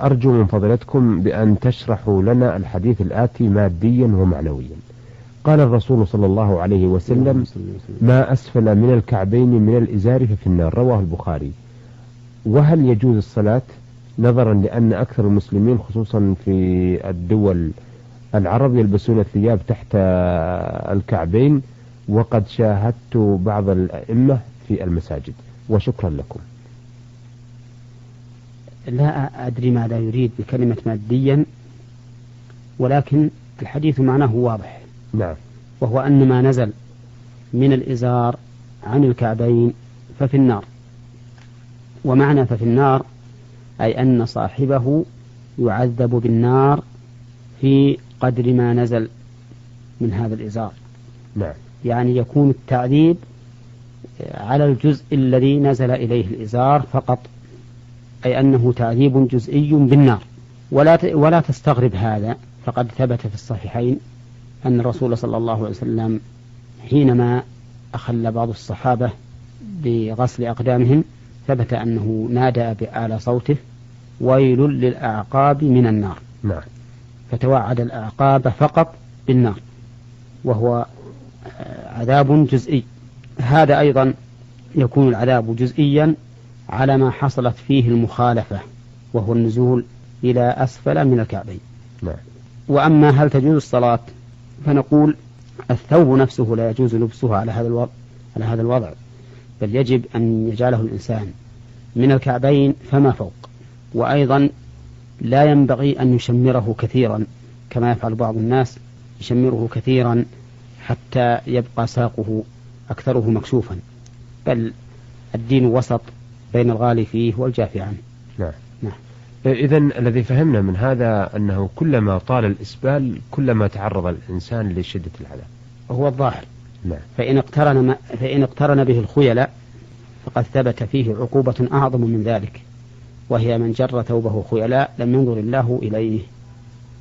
أرجو من فضلتكم بأن تشرحوا لنا الحديث الآتي ماديا ومعنويا. قال الرسول صلى الله عليه وسلم ما أسفل من الكعبين من الإزار ففي النار. رواه البخاري. وهل يجوز الصلاة؟ نظرا لأن أكثر المسلمين خصوصا في الدول العرب يلبسون الثياب تحت الكعبين وقد شاهدت بعض الأئمة في المساجد. وشكرا لكم. لا أدري ماذا يريد بكلمة ماديا ولكن الحديث معناه واضح. نعم. وهو أن ما نزل من الإزار عن الكعبين ففي النار. ومعنى ففي النار أي أن صاحبه يعذب بالنار في قدر ما نزل من هذا الإزار. نعم. يعني يكون التعذيب على الجزء الذي نزل إليه الإزار فقط. أي أنه تعذيب جزئي بالنار. ولا ولا تستغرب هذا. فقد ثبت في الصحيحين أن الرسول صلى الله عليه وسلم حينما أخل بعض الصحابة بغسل أقدامهم ثبت أنه نادى بأعلى صوته ويل للأعقاب من النار. نعم. فتوعد الأعقاب فقط بالنار. وهو عذاب جزئي. هذا أيضا يكون العذاب جزئيا على ما حصلت فيه المخالفة وهو النزول إلى أسفل من الكعبين. نعم. وأما هل تجوز الصلاة؟ فنقول الثوب نفسه لا يجوز لبسه على هذا الوضع على هذا الوضع. بل يجب أن يجعله الإنسان من الكعبين فما فوق. وأيضا لا ينبغي أن يشمره كثيرا كما يفعل بعض الناس يشمره كثيرا حتى يبقى ساقه أكثره مكشوفا. بل الدين وسط بين الغالي فيه والجافي عنه. نعم. نعم. إذا الذي فهمنا من هذا أنه كلما طال الإسبال كلما تعرض الإنسان لشدة العذاب. هو الظاهر. نعم. فإن اقترن ما فإن اقترن به الخيلاء فقد ثبت فيه عقوبة أعظم من ذلك وهي من جر ثوبه خيلاء لم ينظر الله إليه.